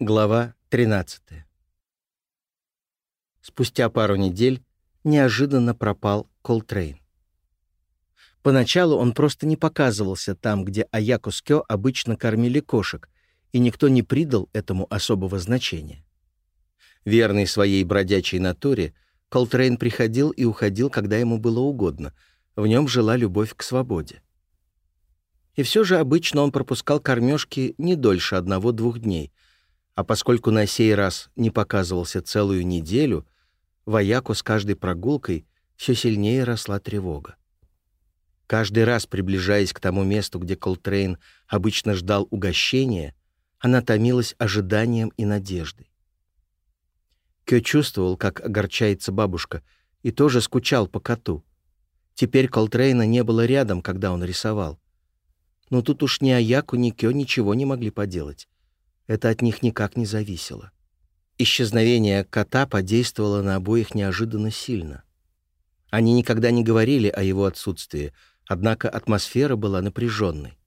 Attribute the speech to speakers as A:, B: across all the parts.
A: Глава 13. Спустя пару недель неожиданно пропал Колтрейн. Поначалу он просто не показывался там, где Аяко с Кё обычно кормили кошек, и никто не придал этому особого значения. Верный своей бродячей натуре, Колтрейн приходил и уходил, когда ему было угодно, в нем жила любовь к свободе. И все же обычно он пропускал кормежки не дольше одного-двух дней — а поскольку на сей раз не показывался целую неделю, вояку с каждой прогулкой все сильнее росла тревога. Каждый раз приближаясь к тому месту, где Колтрейн обычно ждал угощения, она томилась ожиданием и надеждой. Кё чувствовал, как огорчается бабушка, и тоже скучал по коту. Теперь Колтрейна не было рядом, когда он рисовал. Но тут уж ни Аяку, ни Кё ничего не могли поделать это от них никак не зависело. Исчезновение кота подействовало на обоих неожиданно сильно. Они никогда не говорили о его отсутствии, однако атмосфера была напряженной.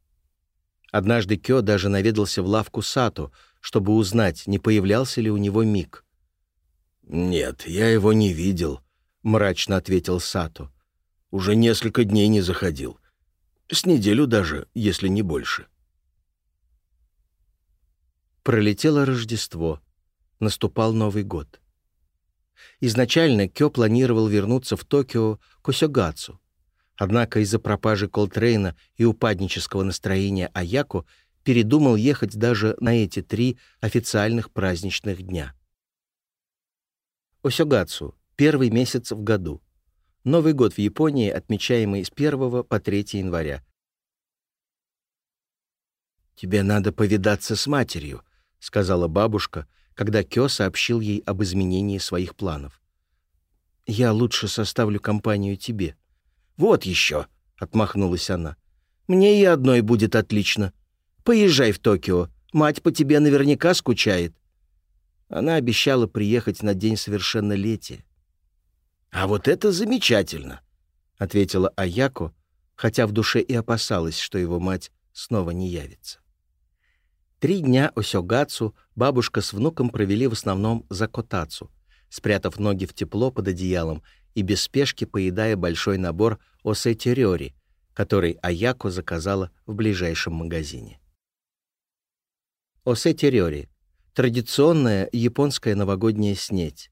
A: Однажды Кё даже наведался в лавку Сату, чтобы узнать, не появлялся ли у него Мик.
B: «Нет, я его не видел», — мрачно ответил Сату. «Уже несколько дней не заходил. С неделю даже, если не больше».
A: Пролетело Рождество, наступал Новый год. Изначально Кё планировал вернуться в Токио к Осёгацу, однако из-за пропажи Колтрейна и упаднического настроения Аяко передумал ехать даже на эти три официальных праздничных дня. Осёгацу — первый месяц в году. Новый год в Японии, отмечаемый с 1 по 3 января.
B: «Тебе надо повидаться с матерью», — сказала бабушка, когда Кё сообщил ей об изменении своих планов.
A: «Я лучше составлю компанию тебе».
B: «Вот еще!» — отмахнулась она. «Мне и одной будет отлично. Поезжай в Токио. Мать по тебе наверняка скучает».
A: Она обещала приехать на день совершеннолетия.
B: «А вот это замечательно!» — ответила Аяко,
A: хотя в душе и опасалась, что его мать снова не явится. Три дня Осёгацу бабушка с внуком провели в основном за Котацу, спрятав ноги в тепло под одеялом и без спешки поедая большой набор осетерёри, который Аяко заказала в ближайшем магазине. Осетерёри — традиционная японская новогодняя снеть.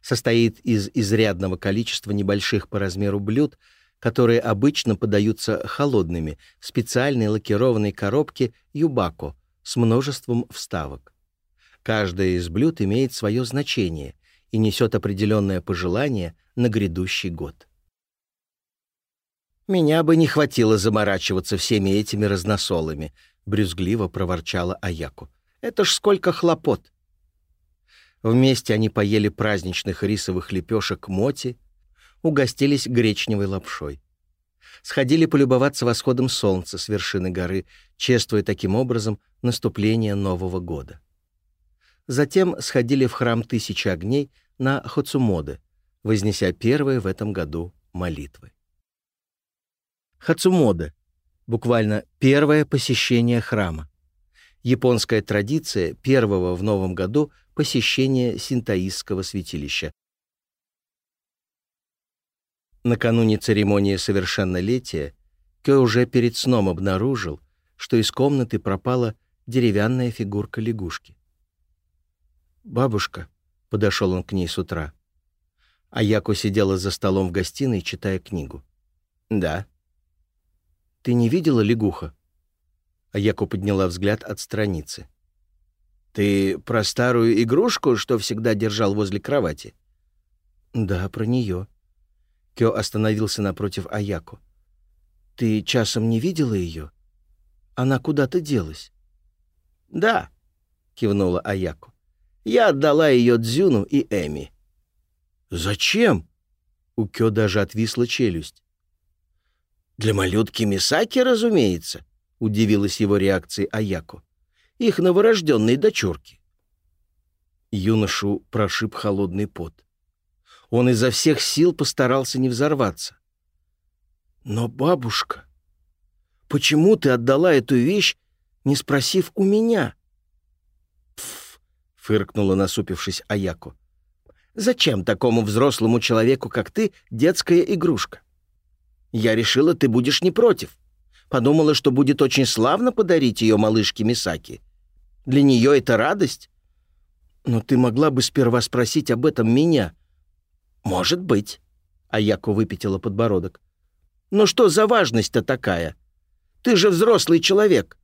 A: Состоит из изрядного количества небольших по размеру блюд, которые обычно подаются холодными в специальной лакированной коробке юбако — с множеством вставок. Каждое из блюд имеет свое значение и несет определенное пожелание на грядущий год.
B: «Меня бы не хватило заморачиваться всеми этими разносолами», — брюзгливо проворчала Аяку. «Это ж сколько хлопот!»
A: Вместе они поели праздничных рисовых лепешек моти, угостились гречневой лапшой сходили полюбоваться восходом солнца с вершины горы, чествуя таким образом наступление Нового года. Затем сходили в храм Тысячи огней на Хацумоде, вознеся первые в этом году молитвы. Хацумода — буквально первое посещение храма. Японская традиция первого в новом году посещения синтаистского святилища, Накануне церемонии совершеннолетия Кё уже перед сном обнаружил, что из комнаты пропала деревянная фигурка лягушки. «Бабушка», — подошел он к ней с утра. А Яко сидела за столом в гостиной, читая книгу.
B: «Да».
A: «Ты не видела лягуха?» А Яко подняла взгляд от страницы.
B: «Ты про старую игрушку, что всегда держал возле кровати?»
A: «Да, про нее», Кё остановился напротив Аяко. «Ты часом не видела ее? Она куда-то делась?»
B: «Да», — кивнула Аяко. «Я отдала ее Дзюну и Эми».
A: «Зачем?» — у Кё даже отвисла челюсть.
B: «Для малютки Мисаки, разумеется», — удивилась его реакцией Аяко. «Их новорожденные дочурки».
A: Юношу прошиб холодный пот. Он изо всех сил постарался не взорваться. «Но, бабушка, почему ты отдала эту вещь, не спросив у меня?»
B: «Пф!»
A: — фыркнула, насупившись Аяку. «Зачем такому взрослому человеку, как ты, детская игрушка? Я решила, ты будешь не против. Подумала, что будет очень славно подарить ее малышке Мисаки. Для нее это радость. Но ты могла бы сперва спросить об этом меня. «Может быть», — Аяко выпятила подбородок. «Но что за важность-то такая? Ты же взрослый человек».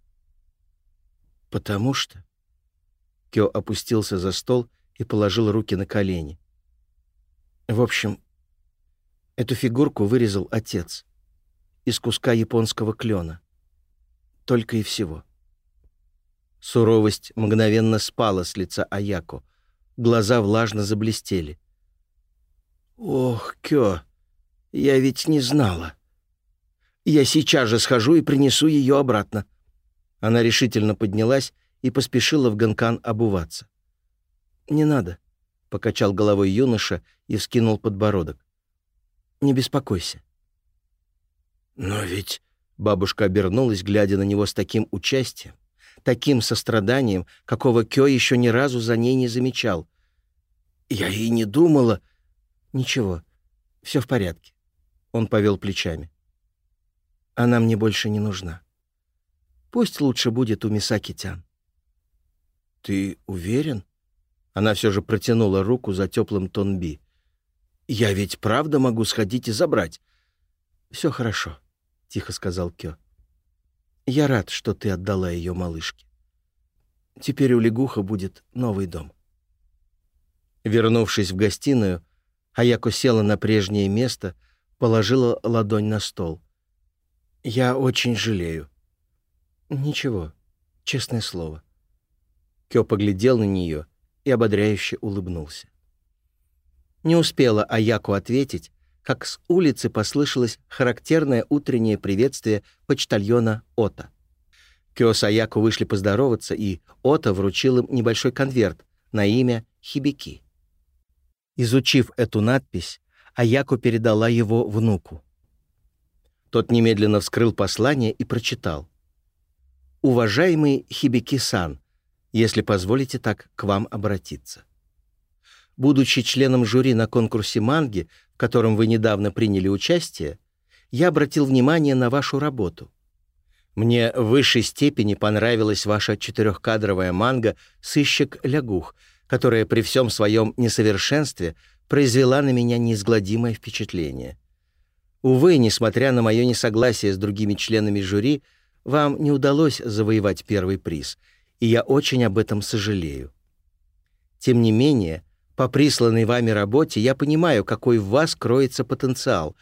A: «Потому что...» Кё опустился за стол и положил руки на колени. «В общем, эту фигурку вырезал отец из куска японского клена. Только и всего». Суровость мгновенно спала с лица Аяко. Глаза влажно заблестели — «Ох, Кё, я ведь не знала. Я сейчас же схожу и принесу ее обратно». Она решительно поднялась и поспешила в Ганкан обуваться. «Не надо», — покачал головой юноша и вскинул подбородок. «Не беспокойся». «Но ведь...» — бабушка обернулась, глядя на него с таким участием, таким состраданием, какого Кё еще ни разу за ней не замечал. «Я и не думала...» «Ничего, все в порядке», — он повел плечами. «Она мне больше не нужна. Пусть лучше будет у Мисаки Тян». «Ты уверен?» Она все же протянула руку за теплым тонби. «Я ведь правда могу сходить и забрать». «Все хорошо», — тихо сказал Кё. «Я рад, что ты отдала ее малышке. Теперь у лягуха будет новый дом». Вернувшись в гостиную, Хаяко села на прежнее место, положила ладонь на стол. «Я очень жалею». «Ничего, честное слово». Кё поглядел на нее и ободряюще улыбнулся. Не успела Аяку ответить, как с улицы послышалось характерное утреннее приветствие почтальона Ота. Кё с Аяку вышли поздороваться, и Ота вручил им небольшой конверт на имя Хибики. Изучив эту надпись, Аяко передала его внуку. Тот немедленно вскрыл послание и прочитал. «Уважаемый Хибики-сан, если позволите так к вам обратиться. Будучи членом жюри на конкурсе манги, в котором вы недавно приняли участие, я обратил внимание на вашу работу. Мне в высшей степени понравилась ваша четырехкадровая манга «Сыщик Лягух», которая при всем своем несовершенстве произвела на меня неизгладимое впечатление. Увы, несмотря на мое несогласие с другими членами жюри, вам не удалось завоевать первый приз, и я очень об этом сожалею. Тем не менее, по присланной вами работе я понимаю, какой в вас кроется потенциал,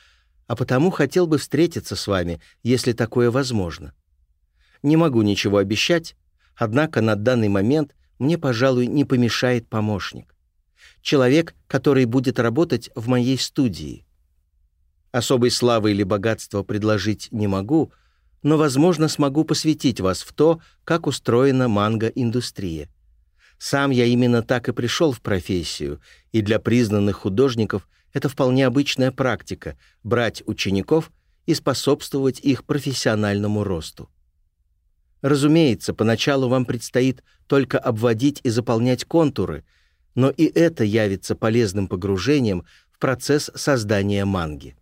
A: а потому хотел бы встретиться с вами, если такое возможно. Не могу ничего обещать, однако на данный момент мне, пожалуй, не помешает помощник. Человек, который будет работать в моей студии. Особой славы или богатства предложить не могу, но, возможно, смогу посвятить вас в то, как устроена манго-индустрия. Сам я именно так и пришел в профессию, и для признанных художников это вполне обычная практика — брать учеников и способствовать их профессиональному росту. Разумеется, поначалу вам предстоит только обводить и заполнять контуры, но и это явится полезным погружением в процесс создания манги.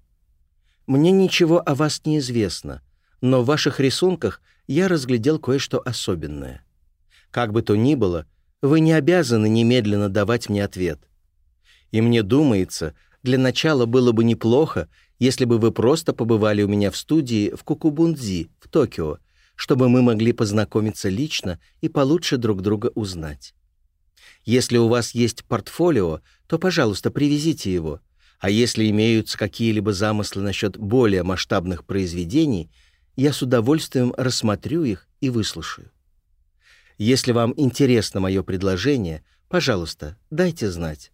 A: Мне ничего о вас не известно, но в ваших рисунках я разглядел кое-что особенное. Как бы то ни было, вы не обязаны немедленно давать мне ответ. И мне думается, для начала было бы неплохо, если бы вы просто побывали у меня в студии в Кукубунзи, в Токио, чтобы мы могли познакомиться лично и получше друг друга узнать. Если у вас есть портфолио, то, пожалуйста, привезите его. А если имеются какие-либо замыслы насчет более масштабных произведений, я с удовольствием рассмотрю их и выслушаю. Если вам интересно мое предложение, пожалуйста, дайте знать.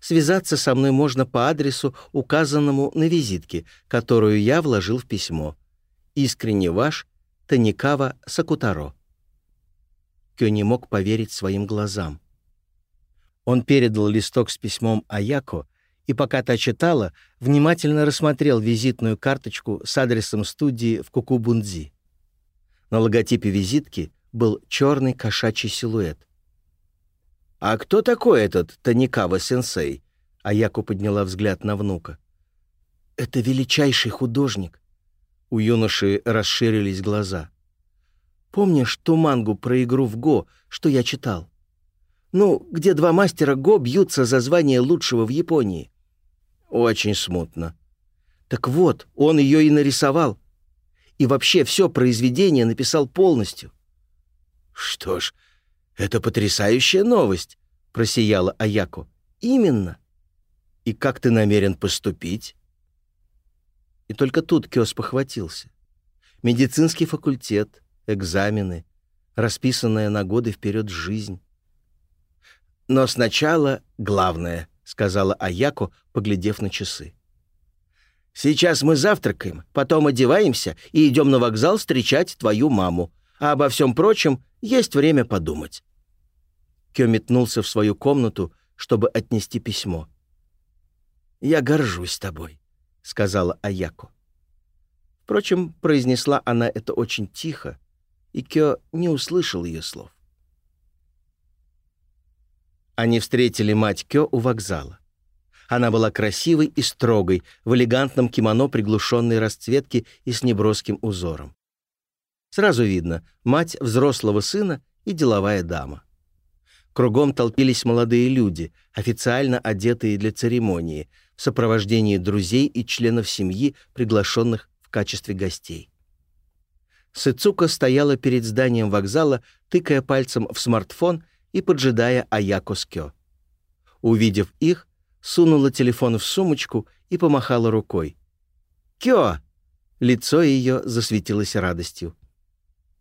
A: Связаться со мной можно по адресу, указанному на визитке, которую я вложил в письмо. Искренне ваш – Таникава Сакутаро. Кёни мог поверить своим глазам. Он передал листок с письмом Аяко, и пока та читала, внимательно рассмотрел визитную карточку с адресом студии в Кукубунзи. На логотипе визитки был черный кошачий силуэт. «А кто такой этот Таникава-сенсей?» Аяко подняла взгляд на внука. «Это величайший художник. У юноши расширились глаза. «Помнишь ту мангу про игру в Го, что я читал? Ну, где два мастера Го бьются за звание лучшего в Японии?» «Очень смутно». «Так вот, он ее и нарисовал. И вообще все произведение написал полностью».
B: «Что ж, это потрясающая новость», — просияла Аяко.
A: «Именно».
B: «И как ты намерен поступить?»
A: И только тут Кёс похватился. Медицинский факультет, экзамены, расписанная на годы вперед жизнь. «Но сначала главное», — сказала Аяко, поглядев на часы. «Сейчас мы завтракаем, потом одеваемся и идем на вокзал встречать твою маму. А обо всем прочем есть время подумать». Кё метнулся в свою комнату, чтобы отнести письмо. «Я горжусь тобой» сказала Аяко. Впрочем, произнесла она это очень тихо, и Кё не услышал ее слов. Они встретили мать Кё у вокзала. Она была красивой и строгой, в элегантном кимоно приглушенной расцветки и с неброским узором. Сразу видно, мать взрослого сына и деловая дама. Кругом толпились молодые люди, официально одетые для церемонии — сопровождении друзей и членов семьи, приглашенных в качестве гостей. Сыцука стояла перед зданием вокзала, тыкая пальцем в смартфон и поджидая Аяко Скё. Увидев их, сунула телефон в сумочку и помахала рукой. «Кё!» Лицо ее засветилось радостью.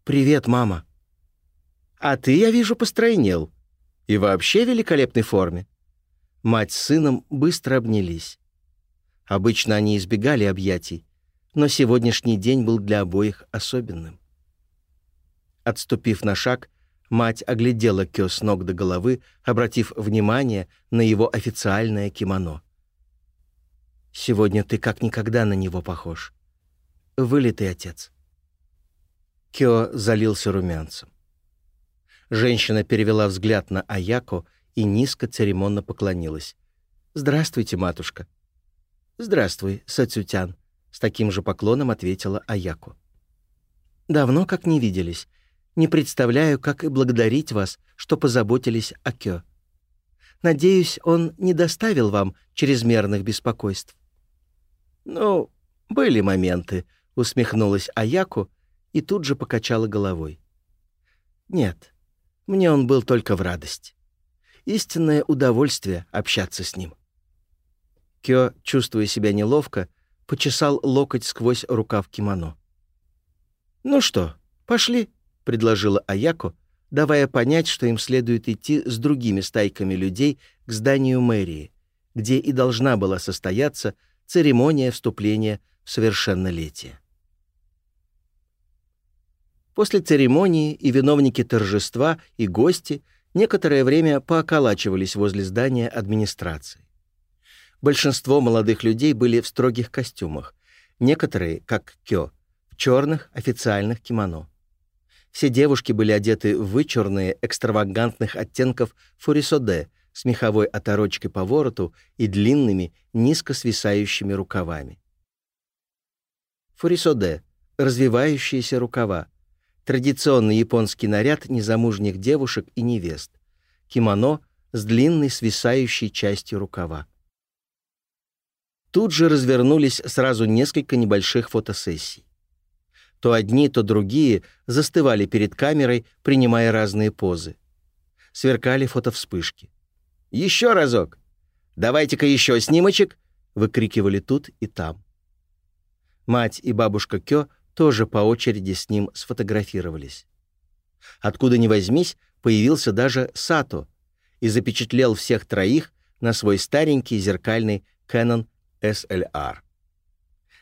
A: «Привет, мама!» «А ты, я вижу, постройнел. И вообще в великолепной форме. Мать с сыном быстро обнялись. Обычно они избегали объятий, но сегодняшний день был для обоих особенным. Отступив на шаг, мать оглядела Кё с ног до головы, обратив внимание на его официальное кимоно. «Сегодня ты как никогда на него похож. Вылитый отец». Кё залился румянцем. Женщина перевела взгляд на Аяко, и низко церемонно поклонилась. «Здравствуйте, матушка». «Здравствуй, Сацютян», — с таким же поклоном ответила Аяку. «Давно как не виделись. Не представляю, как и благодарить вас, что позаботились о Кё. Надеюсь, он не доставил вам чрезмерных беспокойств». «Ну, были моменты», — усмехнулась Аяку и тут же покачала головой. «Нет, мне он был только в радость» истинное удовольствие общаться с ним. Кё, чувствуя себя неловко, почесал локоть сквозь рукав кимоно. «Ну что, пошли», — предложила Аяко, давая понять, что им следует идти с другими стайками людей к зданию мэрии, где и должна была состояться церемония вступления в совершеннолетие. После церемонии и виновники торжества, и гости некоторое время пооколачивались возле здания администрации. Большинство молодых людей были в строгих костюмах, некоторые, как Кё, в черных официальных кимоно. Все девушки были одеты в вычурные, экстравагантных оттенков фурисоде с меховой оторочкой по вороту и длинными, низко свисающими рукавами. Фурисоде — развивающиеся рукава, традиционный японский наряд незамужних девушек и невест, кимоно с длинной свисающей частью рукава. Тут же развернулись сразу несколько небольших фотосессий. То одни, то другие застывали перед камерой, принимая разные позы. Сверкали фотовспышки. «Еще разок! Давайте-ка еще снимочек!» — выкрикивали тут и там. Мать и бабушка Кё тоже по очереди с ним сфотографировались. Откуда ни возьмись, появился даже Сато и запечатлел всех троих на свой старенький зеркальный Canon SLR.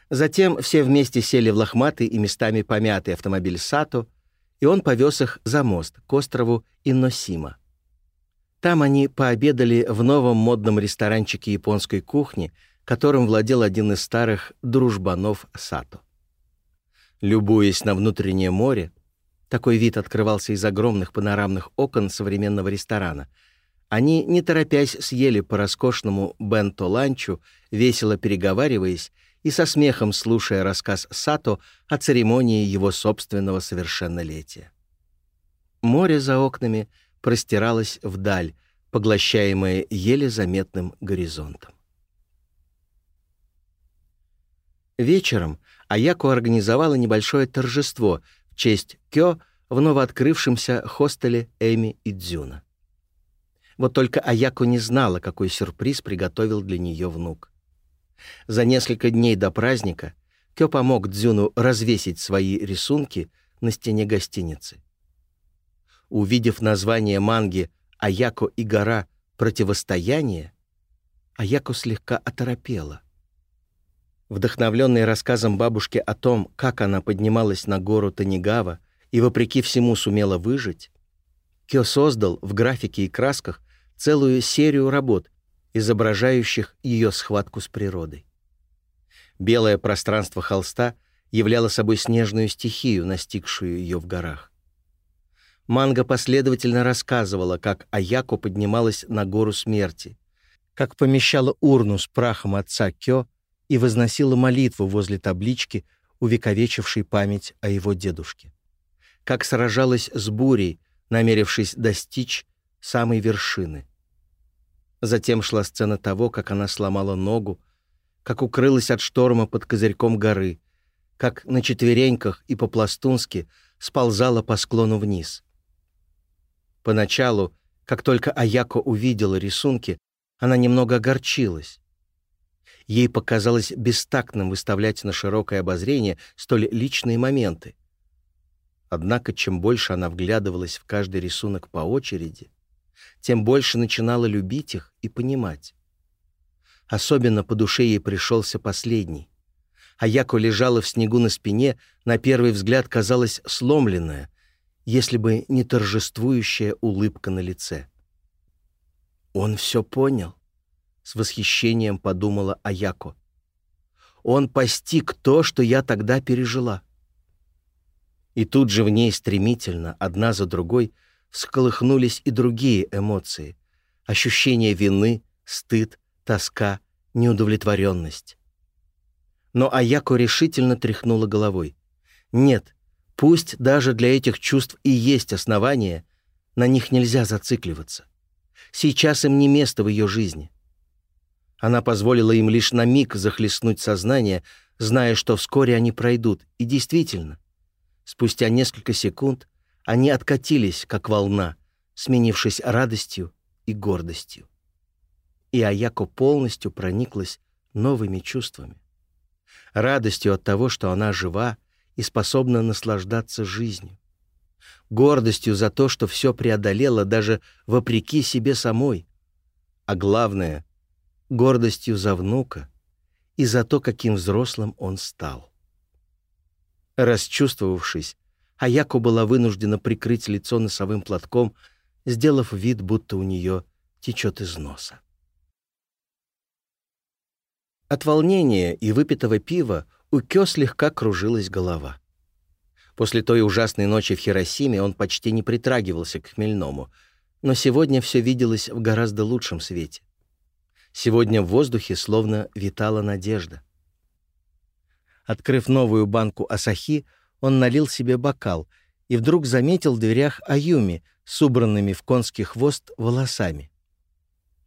A: Затем все вместе сели в лохматый и местами помятый автомобиль Сато, и он повез их за мост к острову Инносима. Там они пообедали в новом модном ресторанчике японской кухни, которым владел один из старых дружбанов Сато. Любуясь на внутреннее море, такой вид открывался из огромных панорамных окон современного ресторана. Они, не торопясь, съели по роскошному бенто-ланчу, весело переговариваясь и со смехом слушая рассказ Сато о церемонии его собственного совершеннолетия. Море за окнами простиралось вдаль, поглощаемое еле заметным горизонтом. Вечером Аяко организовала небольшое торжество в честь Кё в новооткрывшемся хостеле Эми и Дзюна. Вот только Аяко не знала, какой сюрприз приготовил для нее внук. За несколько дней до праздника Кё помог Дзюну развесить свои рисунки на стене гостиницы. Увидев название манги «Аяко и гора. Противостояние», Аяко слегка оторопела — вдохновленный рассказом бабушки о том, как она поднималась на гору Танигава и вопреки всему сумела выжить, Кё создал в графике и красках целую серию работ, изображающих ее схватку с природой. Белое пространство холста являло собой снежную стихию, настигшую ее в горах. Манга последовательно рассказывала, как Аяко поднималась на гору смерти, как помещала урну с прахом отца Кё — и возносила молитву возле таблички, увековечившей память о его дедушке. Как сражалась с бурей, намерившись достичь самой вершины. Затем шла сцена того, как она сломала ногу, как укрылась от шторма под козырьком горы, как на четвереньках и по-пластунски сползала по склону вниз. Поначалу, как только Аяко увидела рисунки, она немного огорчилась. Ей показалось бестактным выставлять на широкое обозрение столь личные моменты. Однако, чем больше она вглядывалась в каждый рисунок по очереди, тем больше начинала любить их и понимать. Особенно по душе ей пришелся последний. Аяко лежала в снегу на спине, на первый взгляд казалась сломленная, если бы не торжествующая улыбка на лице. «Он все понял», — с восхищением подумала Аяко. Он постиг то, что я тогда пережила. И тут же в ней стремительно, одна за другой, всколыхнулись и другие эмоции. Ощущение вины, стыд, тоска, неудовлетворенность. Но Аяко решительно тряхнула головой. «Нет, пусть даже для этих чувств и есть основания, на них нельзя зацикливаться. Сейчас им не место в ее жизни. Она позволила им лишь на миг захлестнуть сознание, зная, что вскоре они пройдут. И действительно, спустя несколько секунд они откатились, как волна, сменившись радостью и гордостью. И Аяко полностью прониклась новыми чувствами. Радостью от того, что она жива и способна наслаждаться жизнью. Гордостью за то, что все преодолела даже вопреки себе самой. А главное — гордостью за внука и за то, каким взрослым он стал. Расчувствовавшись, Аяко была вынуждена прикрыть лицо носовым платком, сделав вид, будто у нее течет из носа. От волнения и выпитого пива у Кё слегка кружилась голова. После той ужасной ночи в Хиросиме он почти не притрагивался к хмельному, но сегодня все виделось в гораздо лучшем свете. Сегодня в воздухе словно витала надежда. Открыв новую банку асахи, он налил себе бокал и вдруг заметил в дверях Аюми с убранными в конский хвост волосами.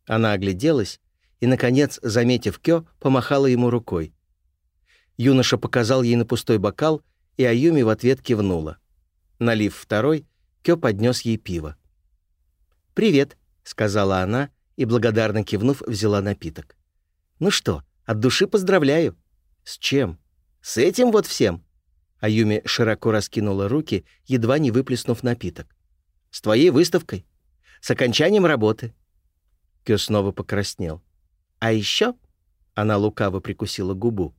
A: Она огляделась и, наконец, заметив Кё, помахала ему рукой. Юноша показал ей на пустой бокал, и Аюми в ответ кивнула. Налив второй, Кё поднес ей пиво. «Привет», — сказала она и благодарно кивнув, взяла напиток. «Ну что, от души поздравляю!» «С чем?» «С этим вот всем!» Аюми широко раскинула руки, едва не выплеснув напиток. «С твоей выставкой! С окончанием работы!» Кё снова покраснел. «А еще?» Она лукаво прикусила губу.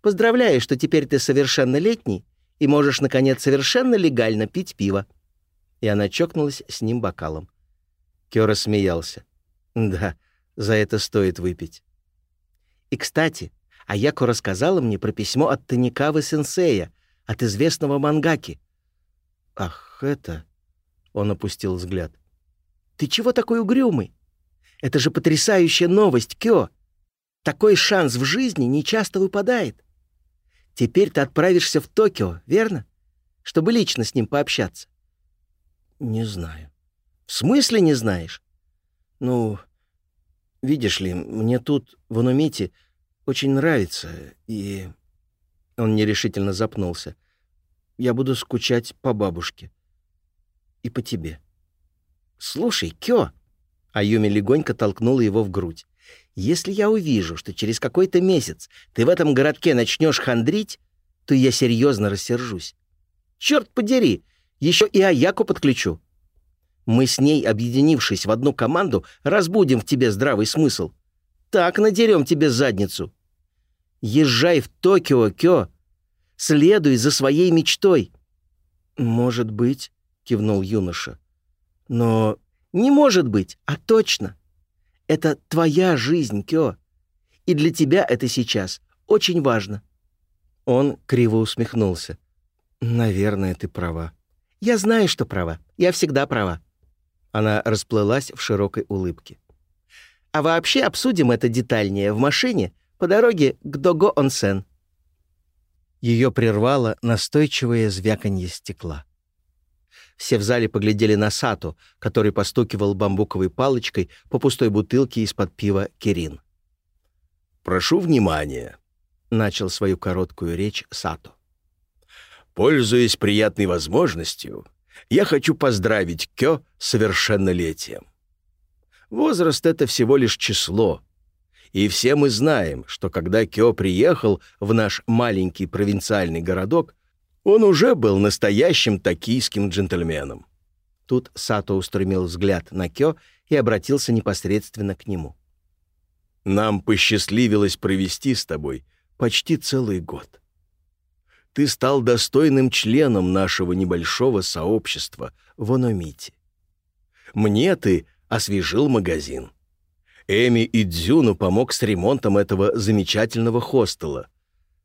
A: «Поздравляю, что теперь ты совершеннолетний и можешь, наконец, совершенно легально пить пиво!» И она чокнулась с ним бокалом. Кё рассмеялся. Да, за это стоит выпить. И, кстати, Аяко рассказала мне про письмо от Таникавы-сенсея, от известного мангаки. Ах, это... Он опустил взгляд. «Ты чего такой угрюмый? Это же потрясающая новость, Кё! Такой шанс в жизни не часто выпадает. Теперь ты отправишься в Токио, верно? Чтобы лично с ним пообщаться».
B: «Не знаю».
A: «В смысле не знаешь?»
B: «Ну, Видишь ли, мне тут, в Анумите, очень нравится, и...»
A: Он нерешительно запнулся. «Я буду скучать по бабушке. И по тебе». «Слушай, Кё!» Аюми легонько толкнула его в грудь. «Если я увижу, что через какой-то месяц ты в этом городке начнешь хандрить, то я серьезно рассержусь. Черт подери, еще и Аяку подключу». Мы с ней, объединившись в одну команду, разбудим в тебе здравый смысл. Так надерем тебе задницу. Езжай в Токио, Кё. Следуй за своей мечтой».
B: «Может быть», — кивнул юноша. «Но
A: не может быть, а точно. Это твоя жизнь, Кё. И для тебя это сейчас очень важно».
B: Он криво усмехнулся. «Наверное, ты права».
A: «Я знаю, что права. Я всегда права.
B: Она расплылась в широкой улыбке.
A: «А вообще обсудим это детальнее в машине по дороге к Дого-Онсен».
B: Ее прервало настойчивое звяканье стекла.
A: Все в зале поглядели на Сату, который постукивал бамбуковой палочкой по пустой бутылке из-под пива «Кирин».
C: «Прошу внимания», — начал свою короткую речь Сату. «Пользуясь приятной возможностью, я хочу поздравить Кё с совершеннолетием. Возраст — это всего лишь число. И все мы знаем, что когда Кё приехал в наш маленький провинциальный городок, он уже был настоящим токийским джентльменом.
A: Тут Сато устремил взгляд на Кё и обратился непосредственно к нему.
C: «Нам посчастливилось провести с тобой почти целый год ты стал достойным членом нашего небольшого сообщества в Аномите. Мне ты освежил магазин. Эми и Дзюну помог с ремонтом этого замечательного хостела.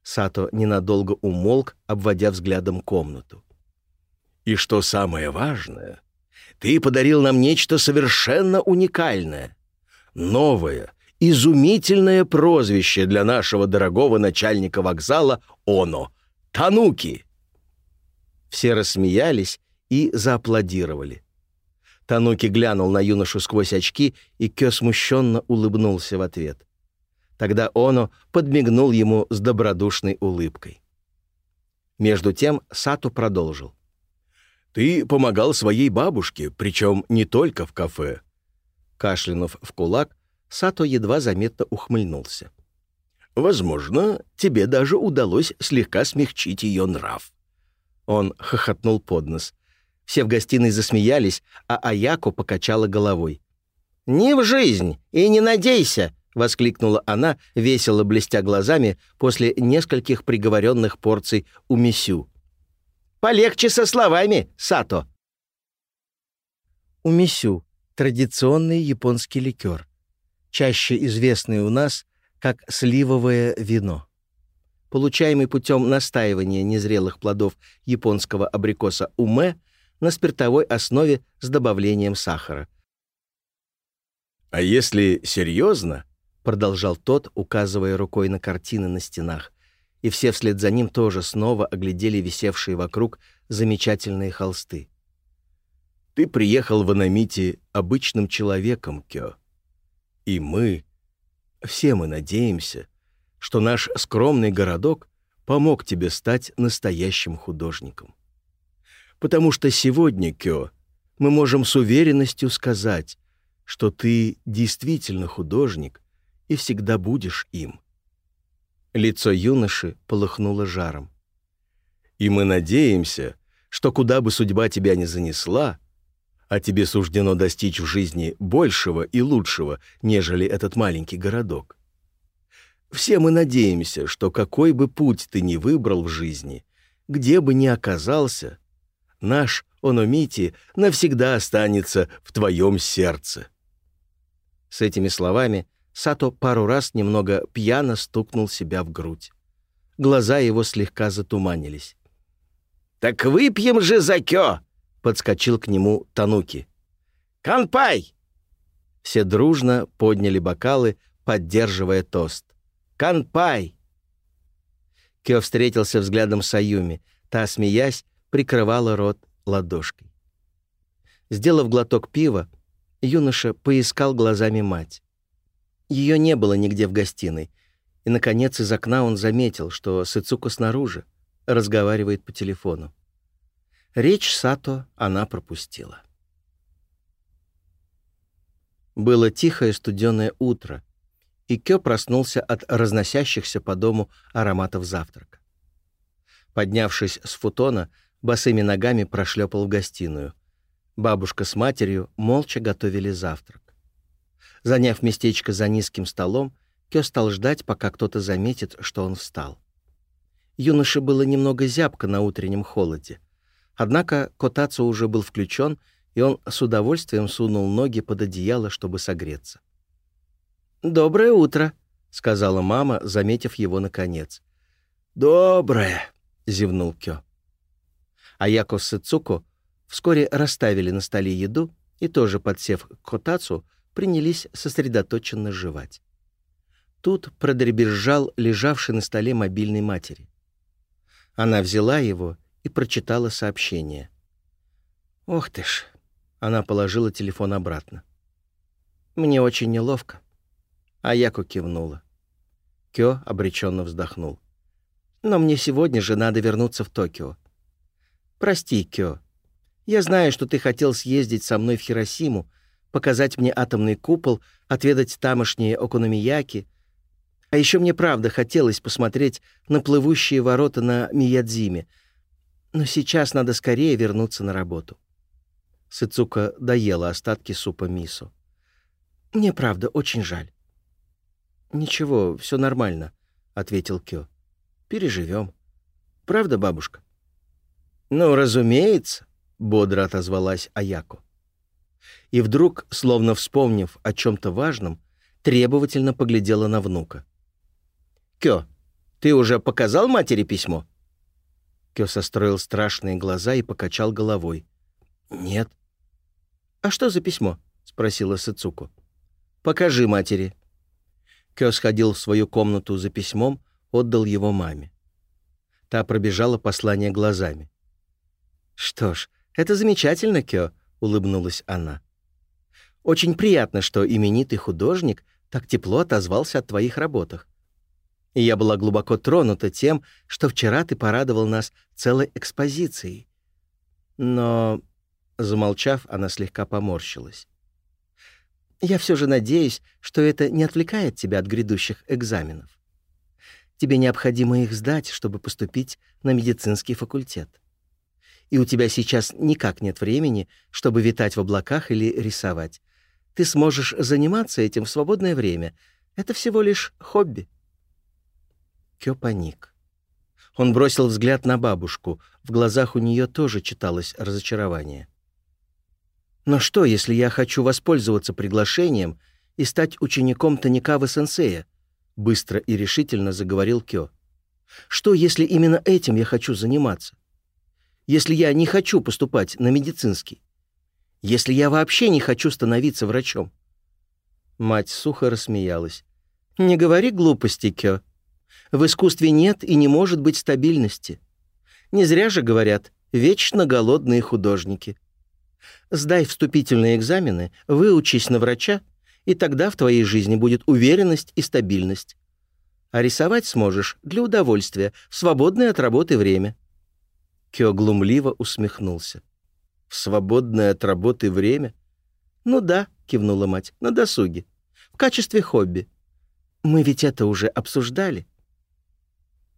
A: Сато ненадолго умолк, обводя взглядом комнату.
C: И что самое важное, ты подарил нам нечто совершенно уникальное, новое, изумительное прозвище для нашего дорогого начальника вокзала Оно — Тануки!»
A: Все рассмеялись и зааплодировали. Тануки глянул на юношу сквозь очки, и Кё смущенно улыбнулся в ответ. Тогда Оно подмигнул ему с добродушной улыбкой. Между тем Сату продолжил.
C: «Ты помогал своей бабушке, причем не только в кафе».
A: Кашлянув в кулак, Сато едва заметно ухмыльнулся.
C: — Возможно, тебе даже удалось слегка смягчить ее нрав».
A: Он хохотнул под нос. Все в гостиной засмеялись, а Аяко покачала головой. «Не в жизнь и не надейся!» — воскликнула она, весело блестя глазами после нескольких приговоренных порций умисю. «Полегче со словами, Сато!» Умисю — традиционный японский ликер. Чаще известный у нас как сливовое вино. Получаемый путем настаивания незрелых плодов японского абрикоса уме на спиртовой основе с добавлением сахара.
C: «А если серьезно?»
A: — продолжал тот, указывая рукой на картины на стенах. И все вслед за ним тоже снова оглядели висевшие вокруг замечательные холсты.
C: «Ты приехал в Анамити обычным человеком, Кё. И мы все мы надеемся, что наш скромный городок помог тебе стать настоящим художником. Потому что сегодня, Кё, мы можем с уверенностью сказать, что ты действительно художник и всегда будешь им.
A: Лицо юноши полыхнуло жаром.
C: И мы надеемся, что куда бы судьба тебя ни занесла, а тебе суждено достичь в жизни большего и лучшего, нежели этот маленький городок. Все мы надеемся, что какой бы путь ты ни выбрал в жизни, где бы ни оказался, наш Ономити навсегда останется в твоем сердце».
A: С этими словами Сато пару раз немного пьяно стукнул себя в грудь. Глаза его слегка затуманились. «Так выпьем же за кё!» подскочил к нему Тануки. «Канпай!» Все дружно подняли бокалы, поддерживая тост. «Канпай!» Кё встретился взглядом с Аюми. Та, смеясь, прикрывала рот ладошкой. Сделав глоток пива, юноша поискал глазами мать. Ее не было нигде в гостиной, и, наконец, из окна он заметил, что Сыцука снаружи разговаривает по телефону. Речь Сато она пропустила. Было тихое студеное утро, и Кё проснулся от разносящихся по дому ароматов завтрака. Поднявшись с футона, босыми ногами прошлепал в гостиную. Бабушка с матерью молча готовили завтрак. Заняв местечко за низким столом, Кё стал ждать, пока кто-то заметит, что он встал. Юноше было немного зябко на утреннем холоде. Однако Котацу уже был включен, и он с удовольствием сунул ноги под одеяло, чтобы согреться. «Доброе утро», — сказала мама, заметив его наконец.
C: «Доброе», — зевнул Кё.
A: Аяко с Ицуко вскоре расставили на столе еду и тоже, подсев к Котацу, принялись сосредоточенно жевать. Тут продребезжал лежавший на столе мобильной матери. Она взяла его и прочитала сообщение. «Ох ты ж!» — она положила телефон обратно. «Мне очень неловко». А Яку кивнула. Кё обреченно вздохнул. «Но мне сегодня же надо вернуться в Токио». «Прости, Кё. Я знаю, что ты хотел съездить со мной в Хиросиму, показать мне атомный купол, отведать тамошние окуномияки. А еще мне правда хотелось посмотреть на плывущие ворота на Миядзиме — но сейчас надо скорее вернуться на работу. Сыцука доела остатки супа мису. «Мне правда очень жаль». «Ничего, все нормально», — ответил Кё. «Переживем. Правда, бабушка?»
C: «Ну, разумеется», —
A: бодро отозвалась Аяко. И вдруг, словно вспомнив о чем-то важном, требовательно поглядела на внука.
C: «Кё, ты уже показал матери письмо?»
A: Кё состроил страшные глаза и покачал головой. «Нет». «А что за письмо?» — спросила Сыцуку. «Покажи матери». Кё сходил в свою комнату за письмом, отдал его маме. Та пробежала послание глазами. «Что ж, это замечательно, Кё», — улыбнулась она. «Очень приятно, что именитый художник так тепло отозвался о твоих работах. И Я была глубоко тронута тем, что вчера ты порадовал нас целой экспозицией. Но...» Замолчав, она слегка поморщилась. «Я все же надеюсь, что это не отвлекает тебя от грядущих экзаменов. Тебе необходимо их сдать, чтобы поступить на медицинский факультет. И у тебя сейчас никак нет времени, чтобы витать в облаках или рисовать. Ты сможешь заниматься этим в свободное время. Это всего лишь хобби». Кё паник. Он бросил взгляд на бабушку. В глазах у нее тоже читалось разочарование. «Но «Ну что, если я хочу воспользоваться приглашением и стать учеником Таникавы-сенсея?» — быстро и решительно заговорил Кё. «Что, если именно этим я хочу заниматься? Если я не хочу поступать на медицинский? Если я вообще не хочу становиться врачом?» Мать сухо рассмеялась. «Не говори глупости, Кё. В искусстве нет и не может быть стабильности. Не зря же говорят «вечно голодные художники». Сдай вступительные экзамены, выучись на врача, и тогда в твоей жизни будет уверенность и стабильность. А рисовать сможешь для удовольствия, в свободное от работы время». Кё глумливо усмехнулся. «В свободное от работы время?» «Ну да», — кивнула мать, — «на досуге. В качестве хобби. Мы ведь это уже обсуждали».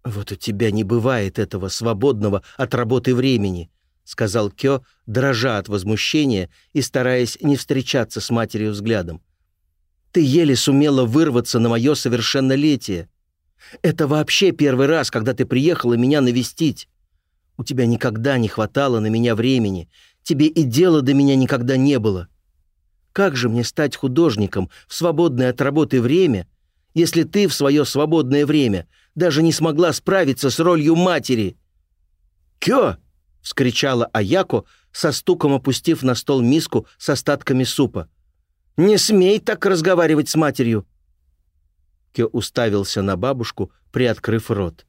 A: «Вот у тебя не бывает этого свободного от работы времени», — сказал Кё, дрожа от возмущения и стараясь не встречаться с матерью взглядом. «Ты еле сумела вырваться на мое совершеннолетие. Это вообще первый раз, когда ты приехала меня навестить. У тебя никогда не хватало на меня времени. Тебе и дела до меня никогда не было. Как же мне стать художником в свободное от работы время, если ты в свое свободное время — даже не смогла справиться с ролью матери. «Кё!» — вскричала Аяко, со стуком опустив на стол миску с остатками супа. «Не смей так разговаривать с матерью!» Кё уставился на бабушку, приоткрыв рот.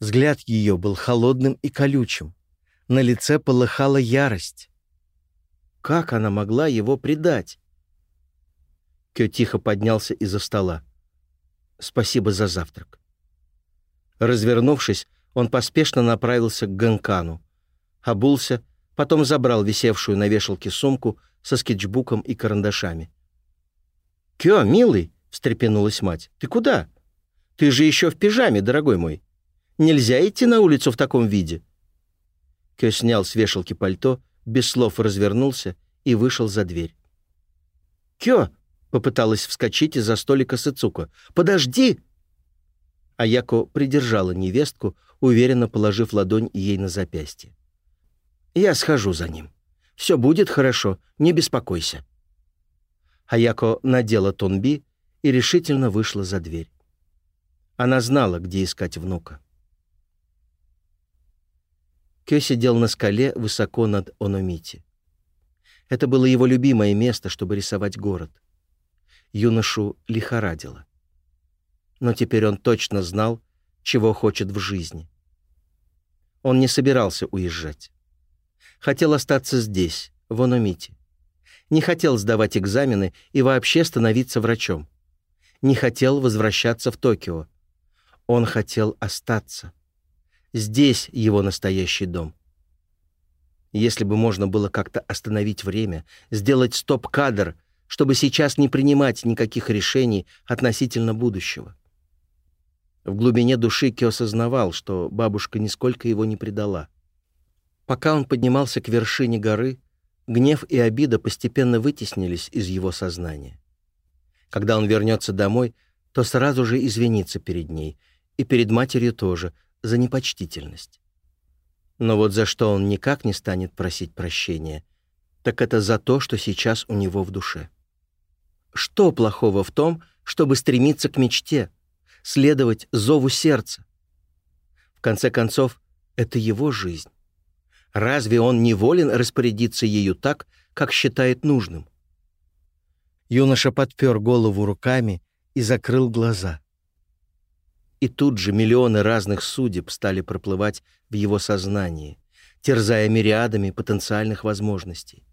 A: Взгляд ее был холодным и колючим. На лице полыхала ярость. Как она могла его предать? Кё тихо поднялся из-за стола. «Спасибо за завтрак». Развернувшись, он поспешно направился к Ганкану. Обулся, потом забрал висевшую на вешалке сумку со скетчбуком и карандашами. «Кё, милый!» — встрепенулась мать. «Ты куда? Ты же еще в пижаме, дорогой мой. Нельзя идти на улицу в таком виде». Кё снял с вешалки пальто, без слов развернулся и вышел за дверь. «Кё!» — попыталась вскочить из-за столика Сыцука. «Подожди!» Аяко придержала невестку, уверенно положив ладонь ей на запястье. «Я схожу за ним. Все будет хорошо, не беспокойся». Аяко надела тонби и решительно вышла за дверь. Она знала, где искать внука. Кё сидел на скале высоко над Ономити. Это было его любимое место, чтобы рисовать город. Юношу лихорадило но теперь он точно знал, чего хочет в жизни. Он не собирался уезжать. Хотел остаться здесь, в Ономите. Не хотел сдавать экзамены и вообще становиться врачом. Не хотел возвращаться в Токио. Он хотел остаться. Здесь его настоящий дом. Если бы можно было как-то остановить время, сделать стоп-кадр, чтобы сейчас не принимать никаких решений относительно будущего. В глубине души Кё осознавал, что бабушка нисколько его не предала. Пока он поднимался к вершине горы, гнев и обида постепенно вытеснились из его сознания. Когда он вернется домой, то сразу же извинится перед ней, и перед матерью тоже, за непочтительность. Но вот за что он никак не станет просить прощения, так это за то, что сейчас у него в душе. Что плохого в том, чтобы стремиться к мечте — следовать зову сердца. В конце концов, это его жизнь. Разве он не волен распорядиться ею так, как считает нужным? Юноша подпер голову руками и закрыл глаза. И тут же миллионы разных судеб стали проплывать в его сознании, терзая мириадами потенциальных возможностей.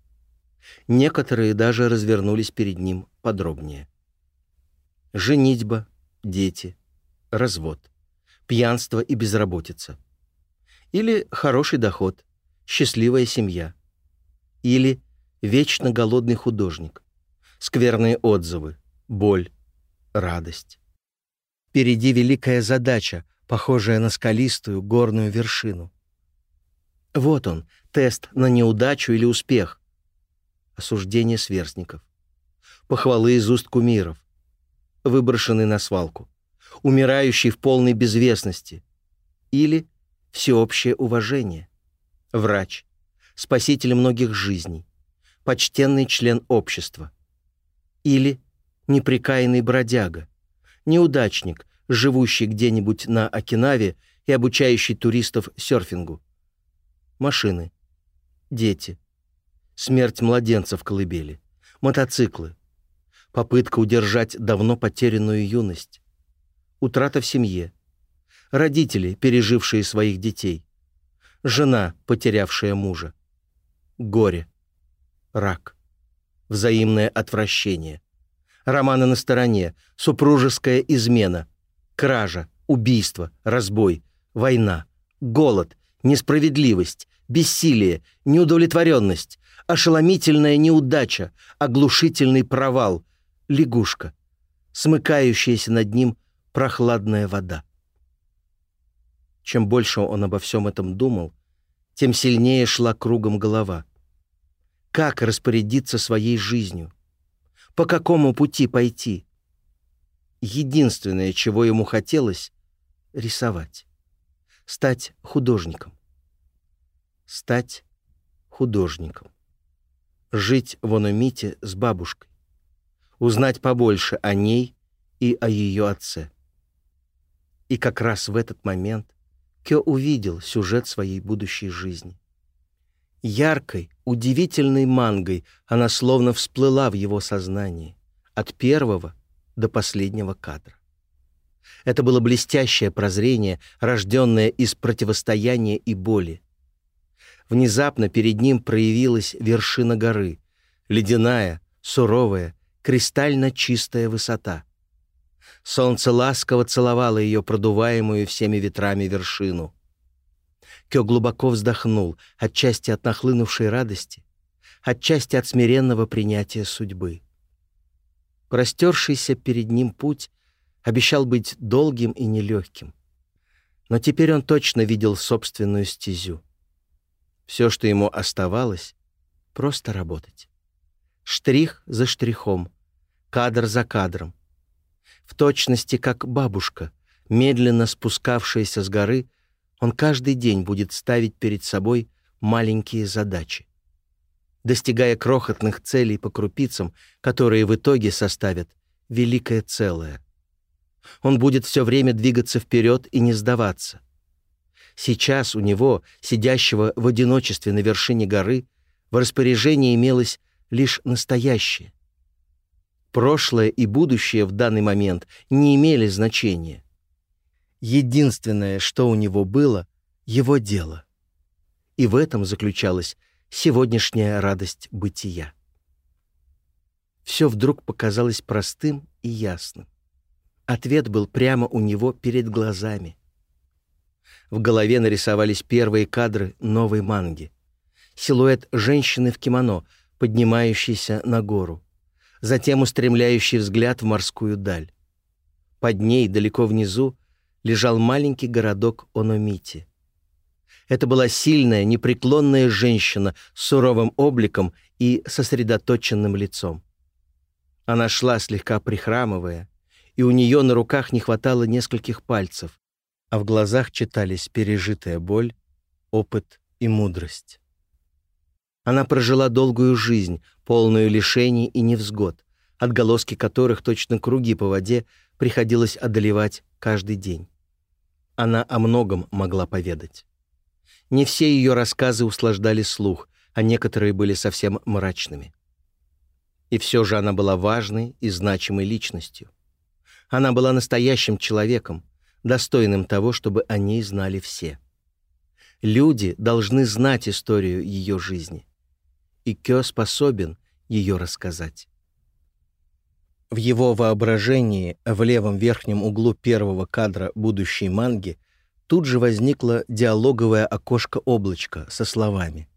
A: Некоторые даже развернулись перед ним подробнее. Женитьба, дети, развод, пьянство и безработица. Или хороший доход, счастливая семья. Или вечно голодный художник, скверные отзывы, боль, радость. Впереди великая задача, похожая на скалистую горную вершину. Вот он, тест на неудачу или успех. Осуждение сверстников. Похвалы из уст кумиров. Выброшены на свалку умирающий в полной безвестности, или всеобщее уважение, врач, спаситель многих жизней, почтенный член общества, или неприкаянный бродяга, неудачник, живущий где-нибудь на Окинаве и обучающий туристов серфингу, машины, дети, смерть младенца в колыбели, мотоциклы, попытка удержать давно потерянную юность, утрата в семье, родители, пережившие своих детей, жена, потерявшая мужа, горе, рак, взаимное отвращение, романы на стороне, супружеская измена, кража, убийство, разбой, война, голод, несправедливость, бессилие, неудовлетворенность, ошеломительная неудача, оглушительный провал, лягушка, смыкающаяся над ним прохладная вода. Чем больше он обо всем этом думал, тем сильнее шла кругом голова. Как распорядиться своей жизнью? По какому пути пойти? Единственное, чего ему хотелось — рисовать. Стать художником. Стать художником. Жить в Ономите с бабушкой. Узнать побольше о ней и о ее отце и как раз в этот момент Кё увидел сюжет своей будущей жизни. Яркой, удивительной мангой она словно всплыла в его сознании, от первого до последнего кадра. Это было блестящее прозрение, рожденное из противостояния и боли. Внезапно перед ним проявилась вершина горы, ледяная, суровая, кристально чистая высота — солнце ласково целовало ее продуваемую всеми ветрами вершину. Кё глубоко вздохнул, отчасти от нахлынувшей радости, отчасти от смиренного принятия судьбы. Простершийся перед ним путь обещал быть долгим и нелегким. Но теперь он точно видел собственную стезю. Все, что ему оставалось, — просто работать. Штрих за штрихом, кадр за кадром, в точности как бабушка, медленно спускавшаяся с горы, он каждый день будет ставить перед собой маленькие задачи, достигая крохотных целей по крупицам, которые в итоге составят великое целое. Он будет все время двигаться вперед и не сдаваться. Сейчас у него, сидящего в одиночестве на вершине горы, в распоряжении имелось лишь настоящее — прошлое и будущее в данный момент не имели значения. Единственное, что у него было, — его дело. И в этом заключалась сегодняшняя радость бытия. Все вдруг показалось простым и ясным. Ответ был прямо у него перед глазами. В голове нарисовались первые кадры новой манги. Силуэт женщины в кимоно, поднимающейся на гору — затем устремляющий взгляд в морскую даль. Под ней, далеко внизу, лежал маленький городок Ономити. Это была сильная, непреклонная женщина с суровым обликом и сосредоточенным лицом. Она шла, слегка прихрамывая, и у нее на руках не хватало нескольких пальцев, а в глазах читались пережитая боль, опыт и мудрость. Она прожила долгую жизнь, полную лишений и невзгод, отголоски которых точно круги по воде приходилось одолевать каждый день. Она о многом могла поведать. Не все ее рассказы услаждали слух, а некоторые были совсем мрачными. И все же она была важной и значимой личностью. Она была настоящим человеком, достойным того, чтобы о ней знали все. Люди должны знать историю ее жизни и Кё способен ее рассказать. В его воображении в левом верхнем углу первого кадра будущей манги тут же возникло диалоговое окошко-облачко со словами.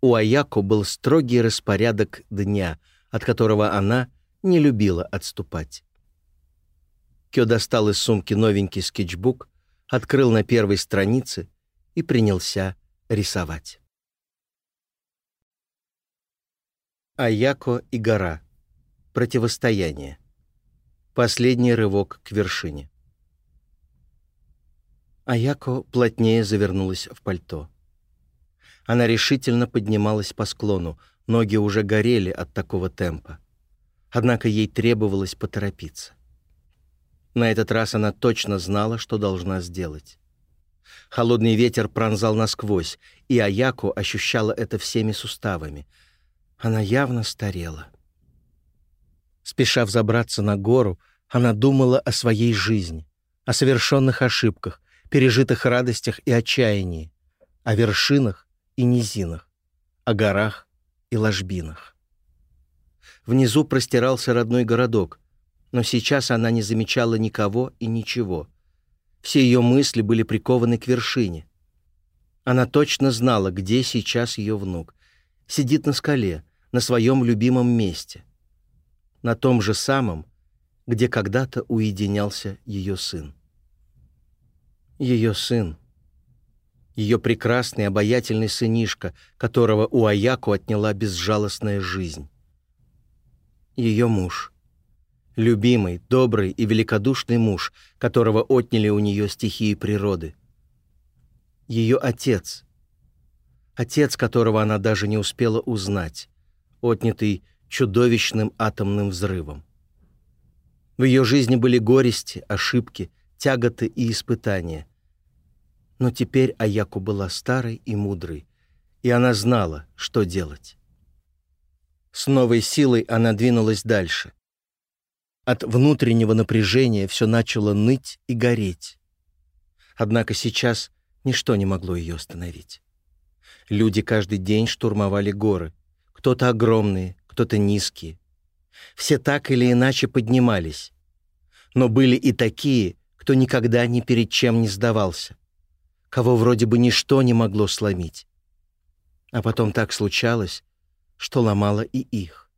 A: У Аяко был строгий распорядок дня, от которого она не любила отступать. Кё достал из сумки новенький скетчбук, открыл на первой странице и принялся рисовать. Аяко и гора. Противостояние. Последний рывок к вершине. Аяко плотнее завернулась в пальто. Она решительно поднималась по склону, ноги уже горели от такого темпа. Однако ей требовалось поторопиться. На этот раз она точно знала, что должна сделать. Холодный ветер пронзал насквозь, и Аяко ощущала это всеми суставами — она явно старела. Спешав забраться на гору, она думала о своей жизни, о совершенных ошибках, пережитых радостях и отчаянии, о вершинах и низинах, о горах и ложбинах. Внизу простирался родной городок, но сейчас она не замечала никого и ничего. Все ее мысли были прикованы к вершине. Она точно знала, где сейчас ее внук. Сидит на скале, на своем любимом месте, на том же самом, где когда-то уединялся ее сын. Ее сын. Ее прекрасный, обаятельный сынишка, которого у Аяку отняла безжалостная жизнь. Ее муж. Любимый, добрый и великодушный муж, которого отняли у нее стихии природы. Ее отец — отец которого она даже не успела узнать отнятый чудовищным атомным взрывом. В ее жизни были горести, ошибки, тяготы и испытания. Но теперь Аяку была старой и мудрой, и она знала, что делать. С новой силой она двинулась дальше. От внутреннего напряжения все начало ныть и гореть. Однако сейчас ничто не могло ее остановить. Люди каждый день штурмовали горы, кто-то огромный, кто-то низкий. Все так или иначе поднимались. Но были и такие, кто никогда ни перед чем не сдавался, кого вроде бы ничто не могло сломить. А потом так случалось, что ломало и их.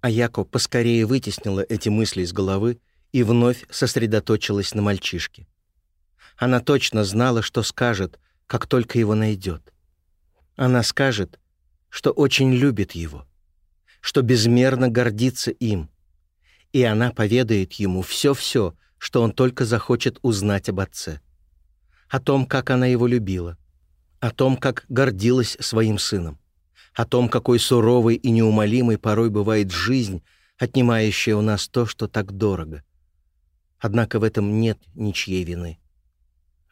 A: А Яко поскорее вытеснила эти мысли из головы и вновь сосредоточилась на мальчишке. Она точно знала, что скажет, как только его найдет. Она скажет, что очень любит его, что безмерно гордится им, и она поведает ему все-все, что он только захочет узнать об отце, о том, как она его любила, о том, как гордилась своим сыном, о том, какой суровой и неумолимой порой бывает жизнь, отнимающая у нас то, что так дорого. Однако в этом нет ничьей вины.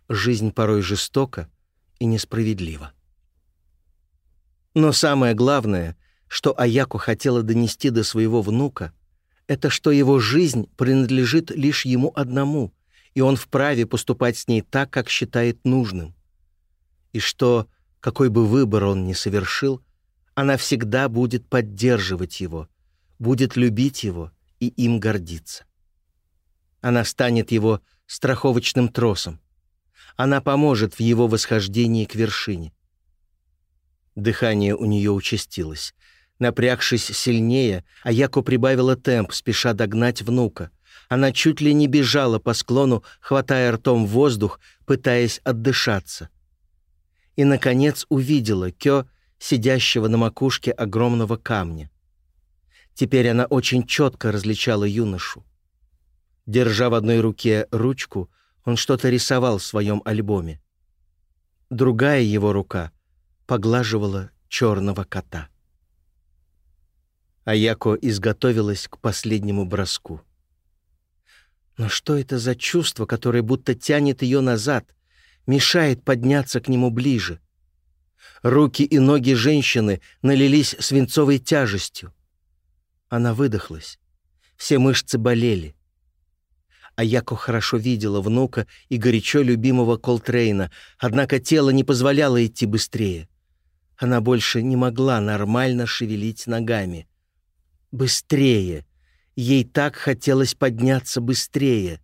A: Жизнь порой жестока и несправедлива. Но самое главное, что Аяку хотела донести до своего внука, это что его жизнь принадлежит лишь ему одному, и он вправе поступать с ней так, как считает нужным. И что, какой бы выбор он ни совершил, она всегда будет поддерживать его, будет любить его и им гордиться. Она станет его страховочным тросом. Она поможет в его восхождении к вершине. Дыхание у нее участилось. Напрягшись сильнее, Аяко прибавила темп, спеша догнать внука. Она чуть ли не бежала по склону, хватая ртом воздух, пытаясь отдышаться. И, наконец, увидела Кё, сидящего на макушке огромного камня. Теперь она очень четко различала юношу. Держа в одной руке ручку, он что-то рисовал в своем альбоме. Другая его рука — поглаживала черного кота. Аяко изготовилась к последнему броску. Но что это за чувство, которое будто тянет ее назад, мешает подняться к нему ближе? Руки и ноги женщины налились свинцовой тяжестью. Она выдохлась. Все мышцы болели. Аяко хорошо видела внука и горячо любимого Колтрейна, однако тело не позволяло идти быстрее. Она больше не могла нормально шевелить ногами. Быстрее! Ей так хотелось подняться быстрее.